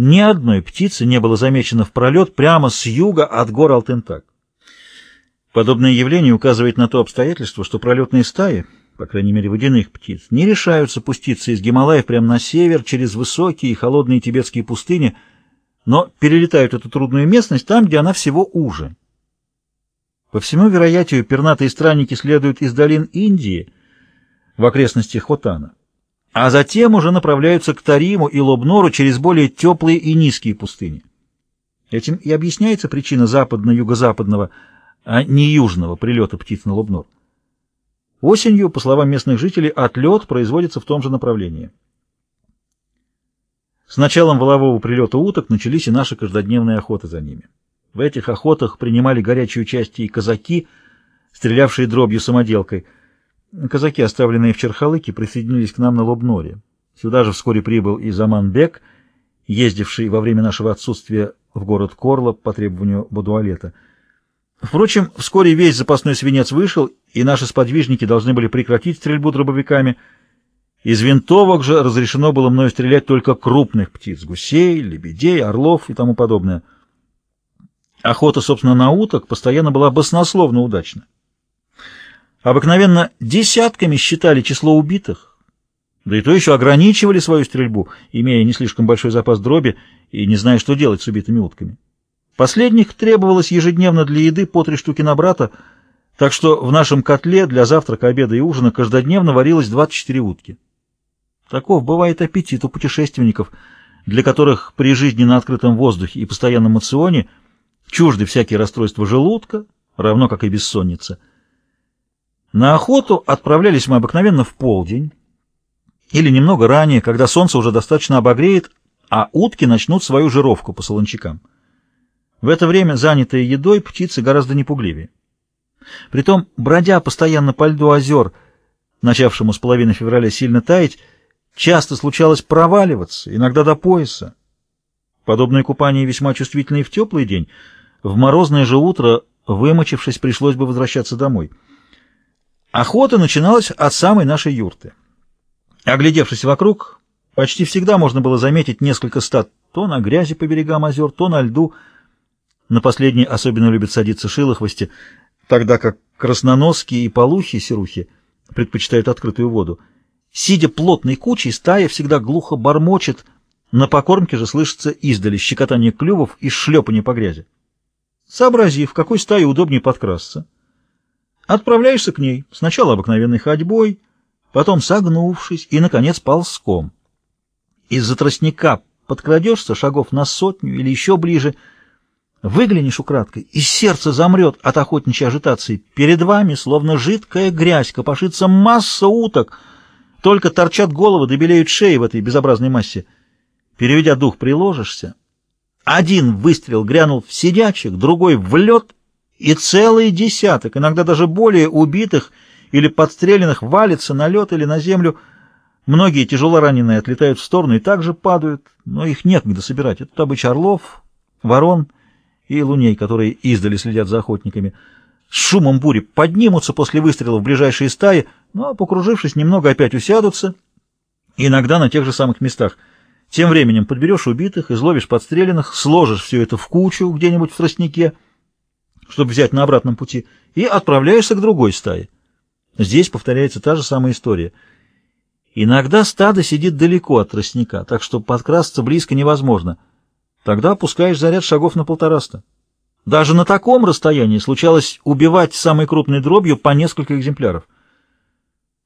ни одной птицы не было замечено в пролет прямо с юга от гор Алтентак. Подобное явление указывает на то обстоятельство, что пролетные стаи, по крайней мере водяных птиц, не решаются пуститься из Гималаев прямо на север, через высокие и холодные тибетские пустыни, но перелетают эту трудную местность там, где она всего уже. По всему вероятию, пернатые странники следуют из долин Индии в окрестностях Хотана, а затем уже направляются к Тариму и Лобнору через более теплые и низкие пустыни. Этим и объясняется причина западно-юго-западного, а не южного прилета птиц на Лобнор. Осенью, по словам местных жителей, отлет производится в том же направлении. С началом волового прилета уток начались и наши каждодневные охоты за ними. В этих охотах принимали горячее участие и казаки, стрелявшие дробью самоделкой. Казаки, оставленные в Черхалыке, присоединились к нам на Лобноре. Сюда же вскоре прибыл и Заманбек, ездивший во время нашего отсутствия в город Корла по требованию Бадуалета. Впрочем, вскоре весь запасной свинец вышел, и наши сподвижники должны были прекратить стрельбу дробовиками. Из винтовок же разрешено было мною стрелять только крупных птиц — гусей, лебедей, орлов и тому подобное — Охота, собственно, на уток постоянно была баснословно удачна. Обыкновенно десятками считали число убитых, да и то еще ограничивали свою стрельбу, имея не слишком большой запас дроби и не зная, что делать с убитыми утками. Последних требовалось ежедневно для еды по три штуки на брата, так что в нашем котле для завтрака, обеда и ужина каждодневно варилось 24 утки. Таков бывает аппетит у путешественников, для которых при жизни на открытом воздухе и постоянном мационе – чужды всякие расстройства желудка, равно как и бессонница. На охоту отправлялись мы обыкновенно в полдень или немного ранее, когда солнце уже достаточно обогреет, а утки начнут свою жировку по солончакам. В это время, занятые едой, птицы гораздо непугливее. Притом, бродя постоянно по льду озер, начавшему с половины февраля сильно таять, часто случалось проваливаться, иногда до пояса. Подобное купание весьма чувствительное в теплый день — в морозное же утро, вымочившись, пришлось бы возвращаться домой. Охота начиналась от самой нашей юрты. Оглядевшись вокруг, почти всегда можно было заметить несколько стад то на грязи по берегам озер, то на льду. На последней особенно любят садиться шилохвости, тогда как красноноски и полухи-серухи предпочитают открытую воду. Сидя плотной кучей, стая всегда глухо бормочет, на покормке же слышится издали щекотание клювов и шлепание по грязи. Сообразив, какой стае удобнее подкрасться, отправляешься к ней сначала обыкновенной ходьбой, потом согнувшись и, наконец, ползком. Из-за тростника подкрадешься шагов на сотню или еще ближе, выглянешь украдкой, и сердце замрет от охотничьей ажитации. Перед вами, словно жидкая грязь, копошится масса уток, только торчат головы, добелеют шеи в этой безобразной массе. Переведя дух, приложишься, один выстрел грянул в сидячих, другой в лед, и целый десяток, иногда даже более убитых или подстреленных валится на лед или на землю. Многие тяжело раненые отлетают в сторону и также падают, но их некогда собирать. Это обычай орлов, ворон и луней, которые издали следят за охотниками. С шумом бури поднимутся после выстрела в ближайшие стаи, но, покружившись, немного опять усядутся, иногда на тех же самых местах — тем временем подберешь убитых, изловишь подстреленных, сложишь все это в кучу где-нибудь в тростнике, чтобы взять на обратном пути, и отправляешься к другой стае. Здесь повторяется та же самая история. Иногда стадо сидит далеко от тростника, так что подкрасться близко невозможно. Тогда опускаешь заряд шагов на полтораста. Даже на таком расстоянии случалось убивать самой крупной дробью по несколько экземпляров.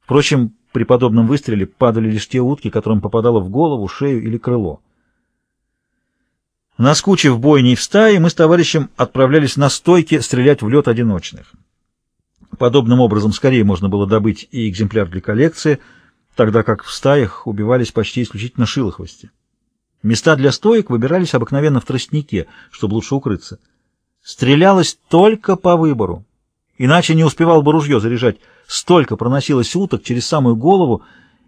Впрочем, при подобном выстреле падали лишь те утки, которым попадало в голову, шею или крыло. Наскучив бойней в стае, мы с товарищем отправлялись на стойке стрелять в лед одиночных. Подобным образом скорее можно было добыть и экземпляр для коллекции, тогда как в стаях убивались почти исключительно шилохвости. Места для стоек выбирались обыкновенно в тростнике, чтобы лучше укрыться. Стрелялось только по выбору, иначе не успевал бы ружье заряжать, Столько проносилось уток через самую голову,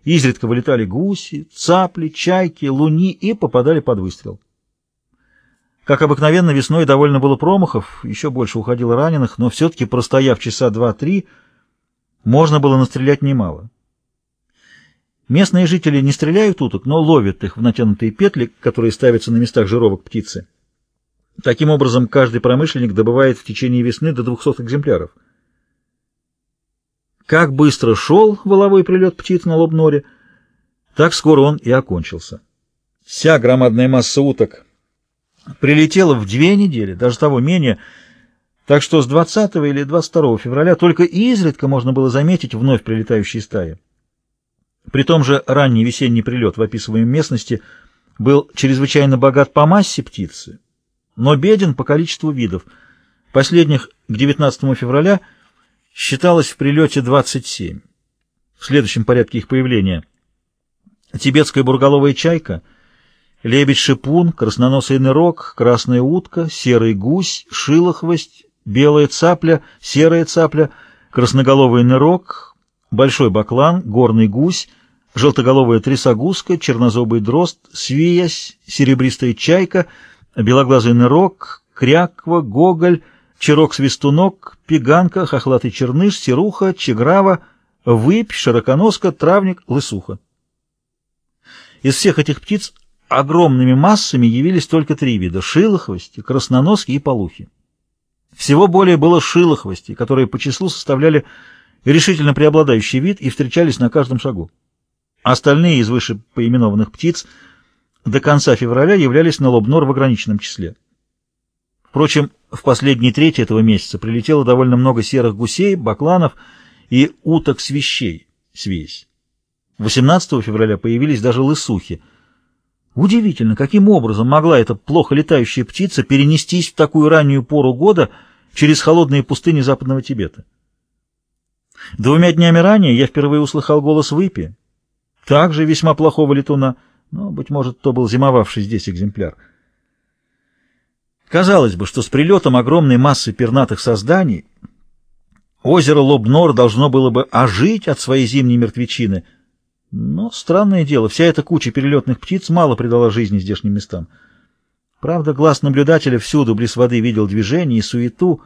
изредка вылетали гуси, цапли, чайки, луни и попадали под выстрел. Как обыкновенно, весной довольно было промахов, еще больше уходило раненых, но все-таки, простояв часа два-три, можно было настрелять немало. Местные жители не стреляют уток, но ловят их в натянутые петли, которые ставятся на местах жировок птицы. Таким образом, каждый промышленник добывает в течение весны до 200 экземпляров. Как быстро шел воловой прилет птиц на Лобноре, так скоро он и окончился. Вся громадная масса уток прилетела в две недели, даже того менее, так что с 20 или 22 февраля только изредка можно было заметить вновь прилетающие стаи. При том же ранний весенний прилет в описываемой местности был чрезвычайно богат по массе птицы, но беден по количеству видов. Последних к 19 февраля считалось в прилете 27. В следующем порядке их появления тибетская бурголовая чайка, лебедь-шипун, красноносый нырок, красная утка, серый гусь, шилохвость, белая цапля, серая цапля, красноголовый нырок, большой баклан, горный гусь, желтоголовая трясогузка, чернозобый дрозд, свиясь, серебристая чайка, белоглазый нырок, кряква, гоголь, черок-свистунок, пиганка, хохлатый черныш, серуха, чеграва, выпь, широконоска, травник, лысуха. Из всех этих птиц огромными массами явились только три вида — шилохвости, красноноски и полухи. Всего более было шилохвости, которые по числу составляли решительно преобладающий вид и встречались на каждом шагу. Остальные из выше поименованных птиц до конца февраля являлись на Лобнор в ограниченном числе. Впрочем, в последние трети этого месяца прилетело довольно много серых гусей, бакланов и уток-свищей, свесь. 18 февраля появились даже лысухи. Удивительно, каким образом могла эта плохо летающая птица перенестись в такую раннюю пору года через холодные пустыни западного Тибета. Двумя днями ранее я впервые услыхал голос выпи, также весьма плохого летуна, но, быть может, то был зимовавший здесь экземпляр. Казалось бы, что с прилетом огромной массы пернатых созданий озеро Лобнор должно было бы ожить от своей зимней мертвечины, но, странное дело, вся эта куча перелетных птиц мало придала жизни здешним местам. Правда, глаз наблюдателя всюду близ воды видел движение и суету,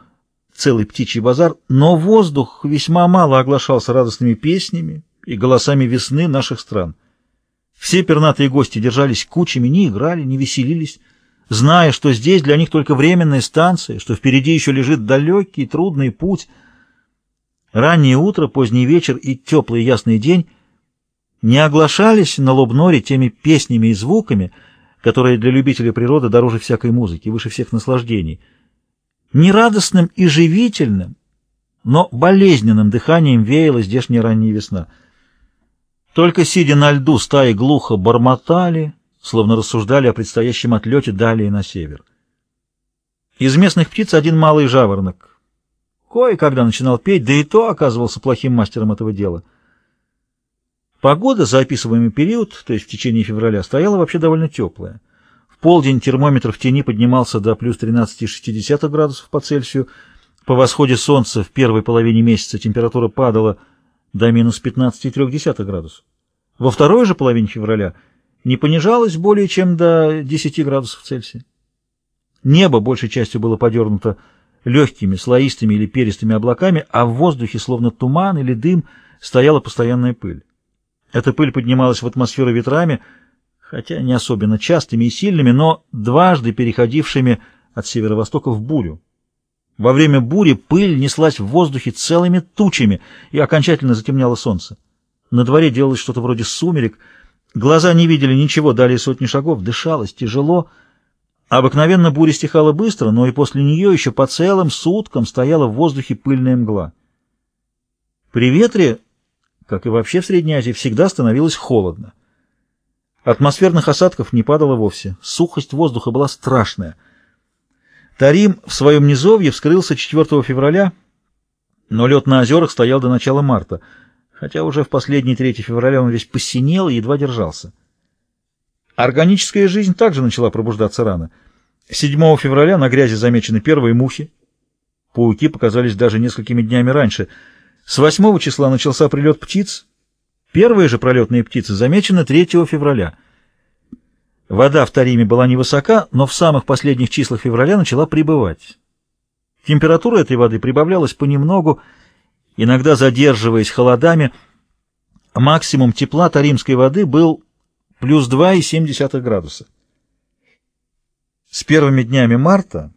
целый птичий базар, но воздух весьма мало оглашался радостными песнями, и голосами весны наших стран. Все пернатые гости держались кучами, не играли, не веселились, зная, что здесь для них только временная станция, что впереди еще лежит далекий трудный путь. Раннее утро, поздний вечер и теплый ясный день не оглашались на Лобноре теми песнями и звуками, которые для любителей природы дороже всякой музыки, выше всех наслаждений. Нерадостным и живительным, но болезненным дыханием веяла здешняя ранняя весна — только сидя на льду, стаи глухо бормотали, словно рассуждали о предстоящем отлете далее на север. Из местных птиц один малый жаворонок. Кое-когда начинал петь, да и то оказывался плохим мастером этого дела. Погода за описываемый период, то есть в течение февраля, стояла вообще довольно теплая. В полдень термометр в тени поднимался до плюс 13,6 градусов по Цельсию. По восходе солнца в первой половине месяца температура падала до минус 15,3 градусов. Во второй же половине февраля не понижалось более чем до 10 градусов Цельсия. Небо большей частью было подернуто легкими, слоистыми или перистыми облаками, а в воздухе, словно туман или дым, стояла постоянная пыль. Эта пыль поднималась в атмосферу ветрами, хотя не особенно частыми и сильными, но дважды переходившими от северо-востока в бурю. Во время бури пыль неслась в воздухе целыми тучами и окончательно затемняла солнце. На дворе делалось что-то вроде сумерек, глаза не видели ничего далее сотни шагов, дышалось тяжело. Обыкновенно буря стихала быстро, но и после нее еще по целым суткам стояла в воздухе пыльная мгла. При ветре, как и вообще в Средней Азии, всегда становилось холодно. Атмосферных осадков не падало вовсе, сухость воздуха была страшная — Тарим в своем низовье вскрылся 4 февраля, но лед на озерах стоял до начала марта, хотя уже в последний 3 февраля он весь посинел и едва держался. Органическая жизнь также начала пробуждаться рано. 7 февраля на грязи замечены первые мухи. Пауки показались даже несколькими днями раньше. С 8 числа начался прилет птиц. Первые же пролетные птицы замечены 3 февраля — Вода в Тариме была невысока, но в самых последних числах февраля начала прибывать. Температура этой воды прибавлялась понемногу, иногда задерживаясь холодами, максимум тепла таримской воды был плюс 2,7 градуса. С первыми днями марта